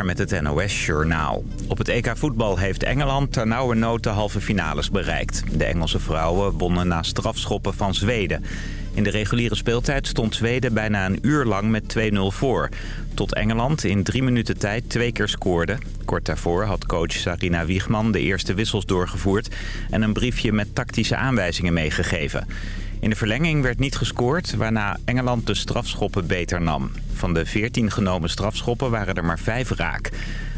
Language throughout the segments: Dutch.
Met het NOS Journaal. Op het EK voetbal heeft Engeland ternauwernood de halve finales bereikt. De Engelse vrouwen wonnen na strafschoppen van Zweden. In de reguliere speeltijd stond Zweden bijna een uur lang met 2-0 voor. Tot Engeland in drie minuten tijd twee keer scoorde. Kort daarvoor had coach Sarina Wiegman de eerste wissels doorgevoerd... en een briefje met tactische aanwijzingen meegegeven. In de verlenging werd niet gescoord, waarna Engeland de strafschoppen beter nam. Van de 14 genomen strafschoppen waren er maar vijf raak.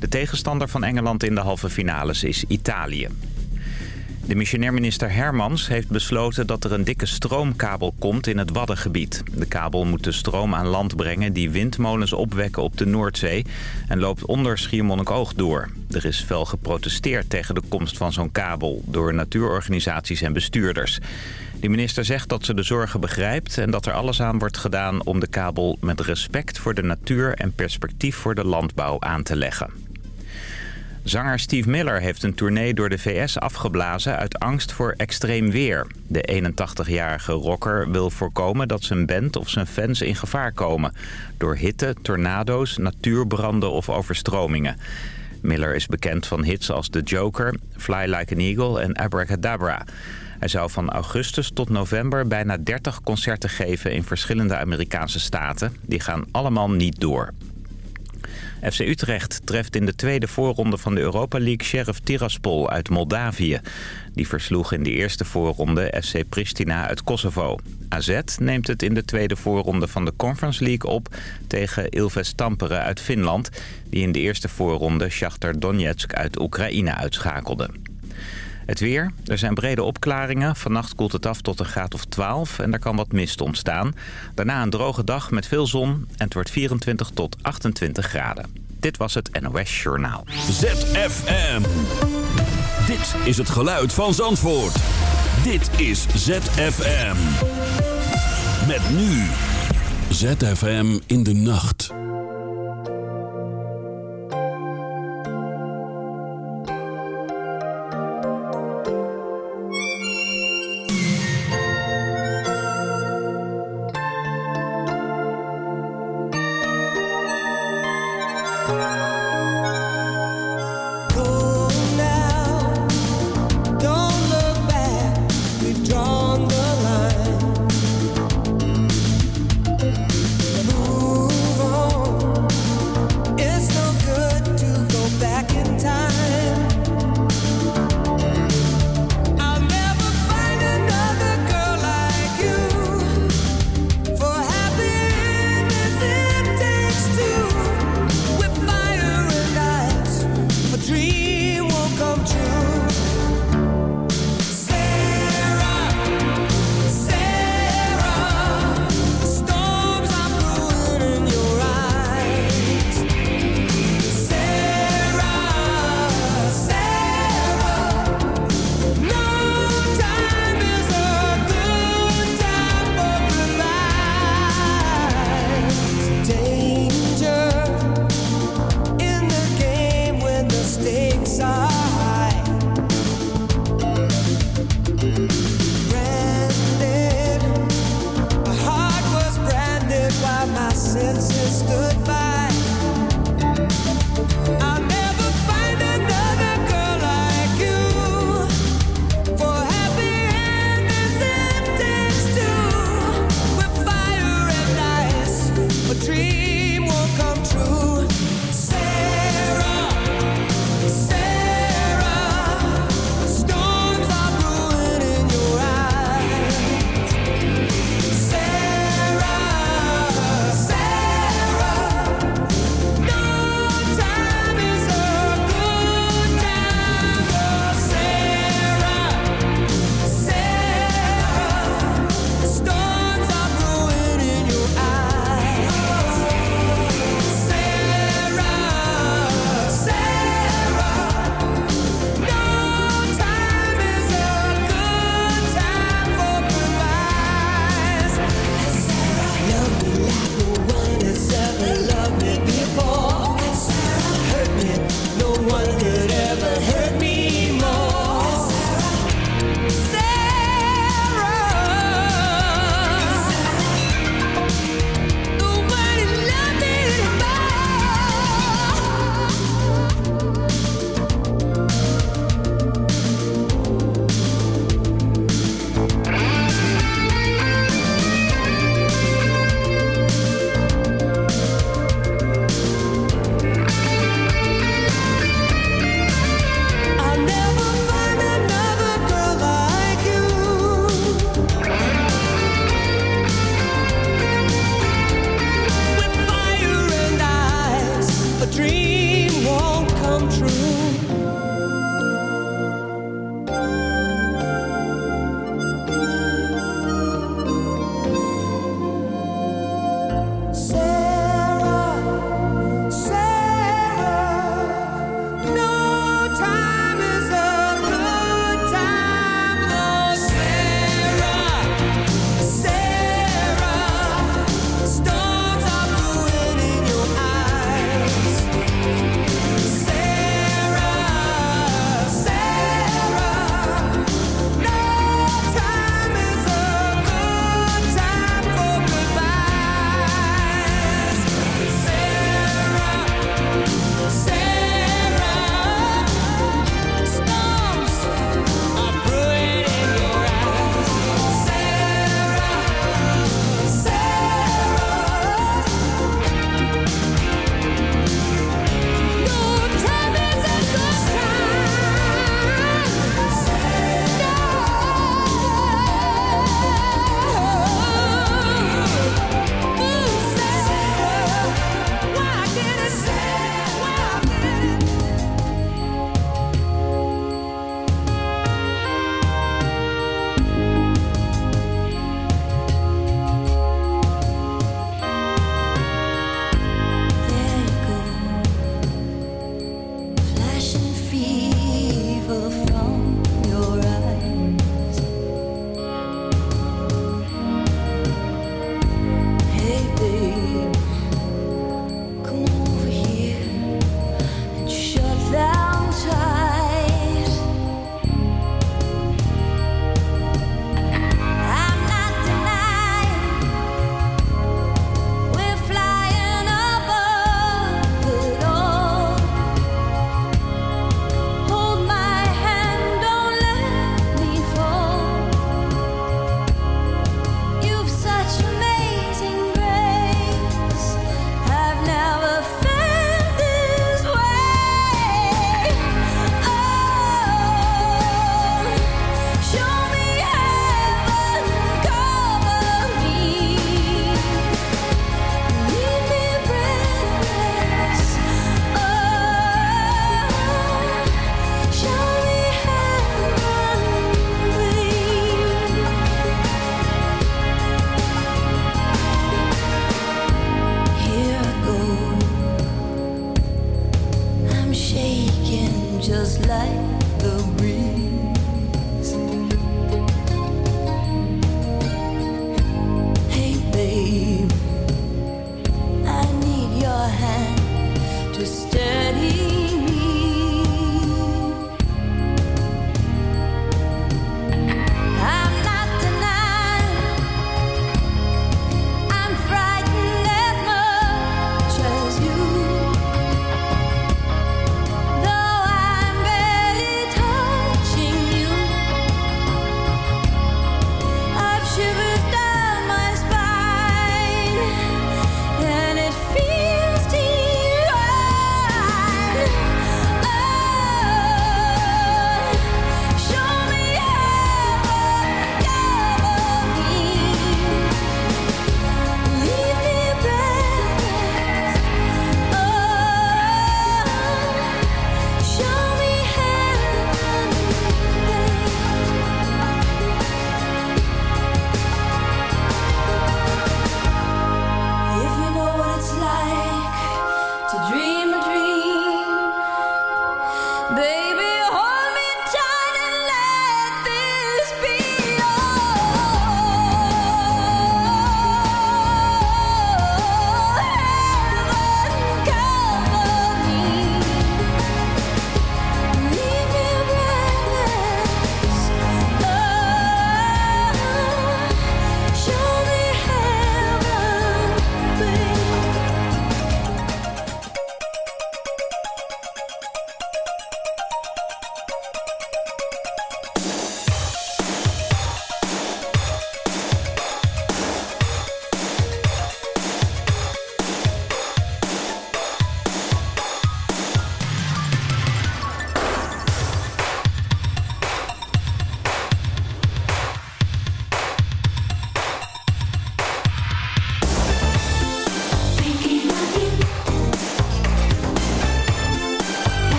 De tegenstander van Engeland in de halve finales is Italië. De missionair minister Hermans heeft besloten dat er een dikke stroomkabel komt in het Waddengebied. De kabel moet de stroom aan land brengen die windmolens opwekken op de Noordzee... en loopt onder Schiermonnikoog door. Er is fel geprotesteerd tegen de komst van zo'n kabel door natuurorganisaties en bestuurders. De minister zegt dat ze de zorgen begrijpt en dat er alles aan wordt gedaan om de kabel met respect voor de natuur en perspectief voor de landbouw aan te leggen. Zanger Steve Miller heeft een tournee door de VS afgeblazen uit angst voor extreem weer. De 81-jarige rocker wil voorkomen dat zijn band of zijn fans in gevaar komen... door hitte, tornado's, natuurbranden of overstromingen. Miller is bekend van hits als The Joker, Fly Like an Eagle en Abracadabra. Hij zou van augustus tot november bijna 30 concerten geven in verschillende Amerikaanse staten. Die gaan allemaal niet door. FC Utrecht treft in de tweede voorronde van de Europa League Sheriff Tiraspol uit Moldavië. Die versloeg in de eerste voorronde FC Pristina uit Kosovo. AZ neemt het in de tweede voorronde van de Conference League op tegen Ilves Tampere uit Finland... die in de eerste voorronde Shakhtar Donetsk uit Oekraïne uitschakelde. Het weer. Er zijn brede opklaringen. Vannacht koelt het af tot een graad of 12 en er kan wat mist ontstaan. Daarna een droge dag met veel zon en het wordt 24 tot 28 graden. Dit was het NOS Journaal. ZFM. Dit is het geluid van Zandvoort. Dit is ZFM. Met nu. ZFM in de nacht.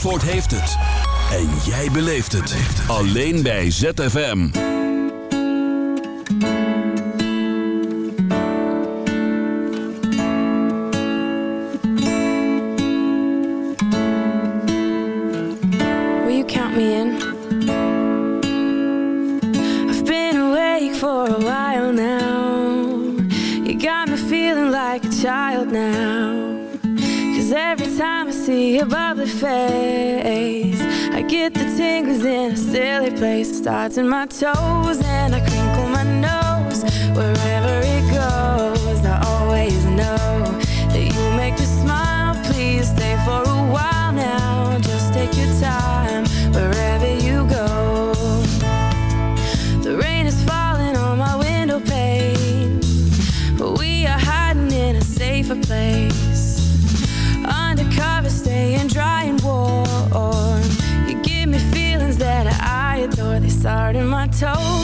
Zandvoort heeft het. En jij beleeft het. Alleen bij ZFM. Will you count me in? I've been awake for a while now. You got me feeling like a child now. Cause every time I see your bubbly face I get the tingles in a silly place. Starts in my toes and I crinkle my nose. Wherever it goes I always know told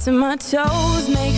to my toes make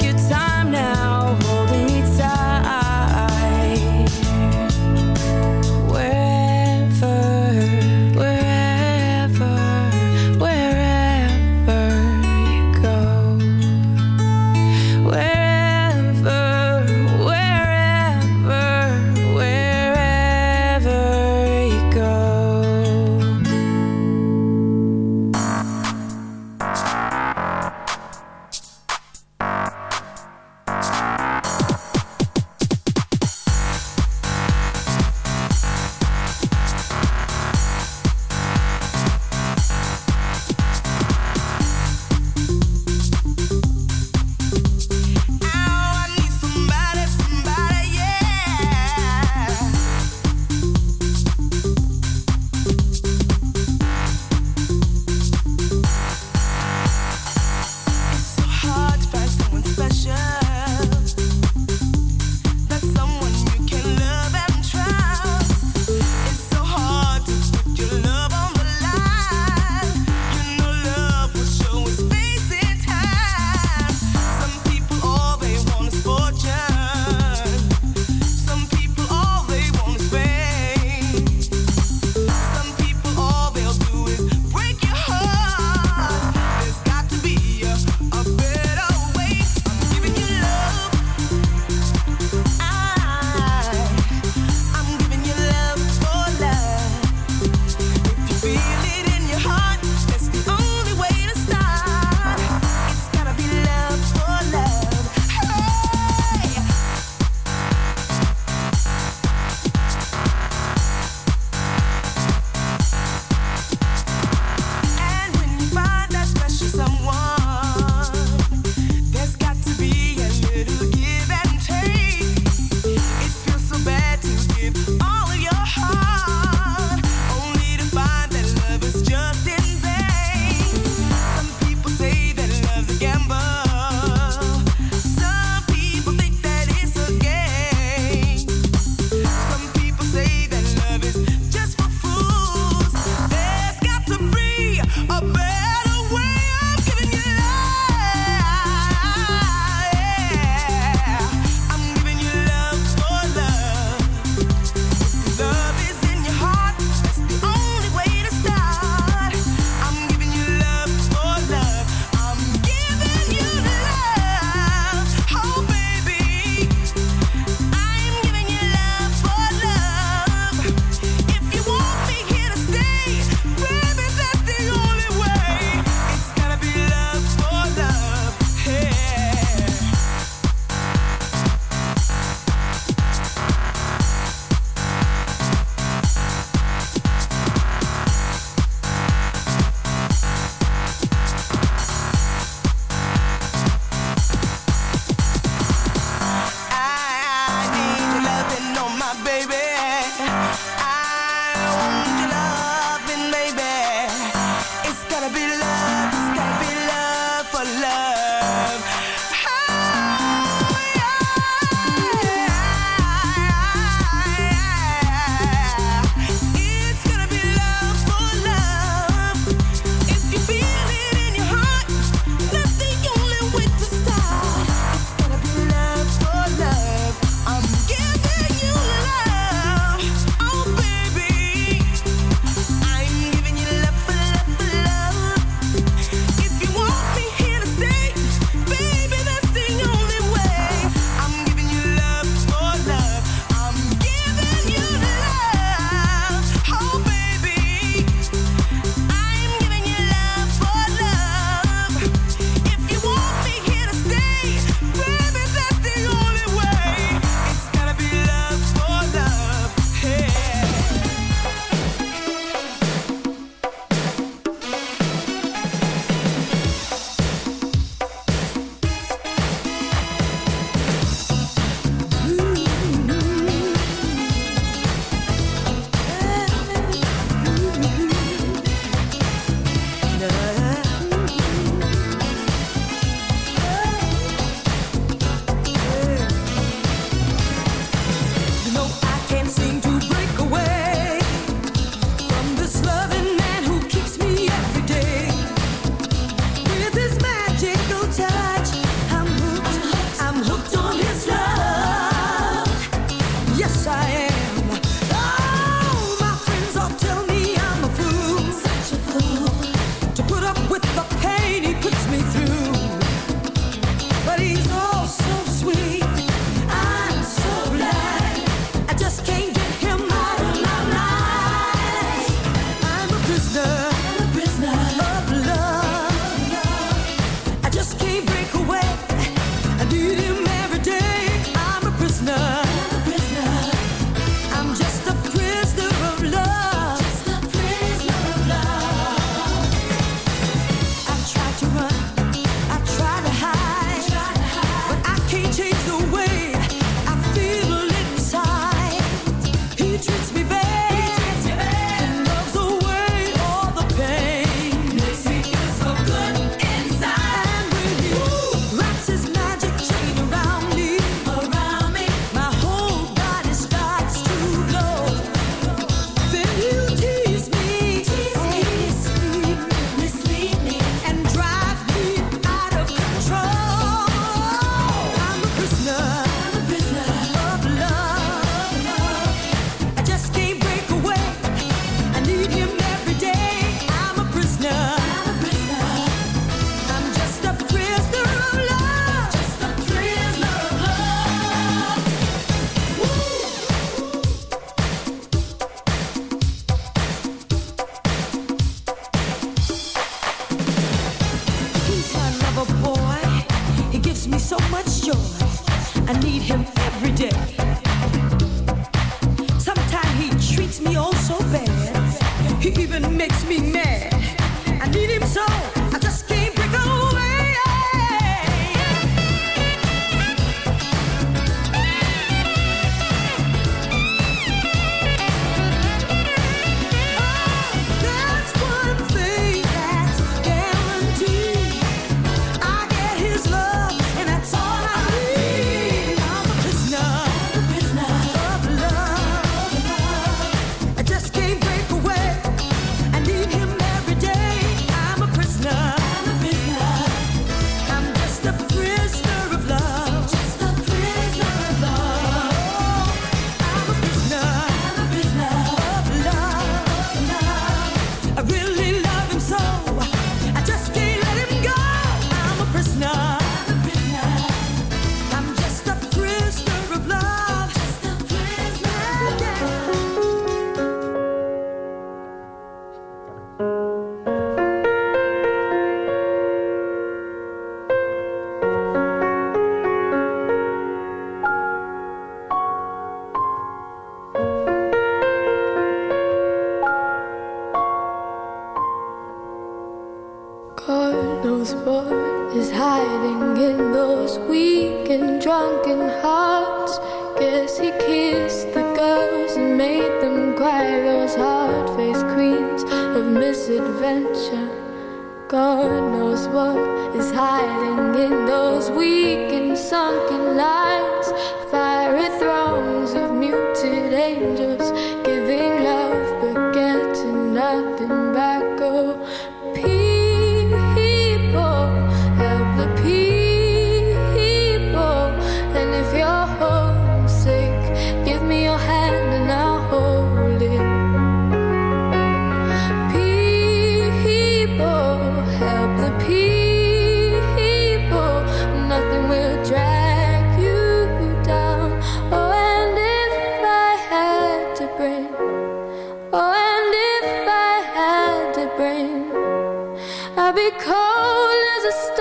i'll be cold as a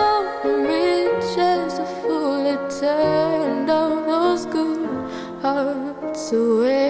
away.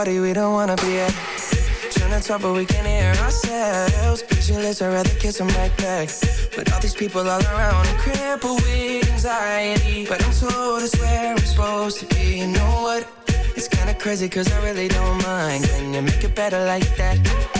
party we don't wanna be at. Trying to talk but we can't hear ourselves. Pictureless, I'd rather kiss them right back. But all these people all around, I'm crippled with anxiety. But I'm told it's where I'm supposed to be. You know what? It's kinda crazy cause I really don't mind. Can you make it better like that?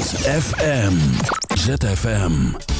ZFM. ZFM.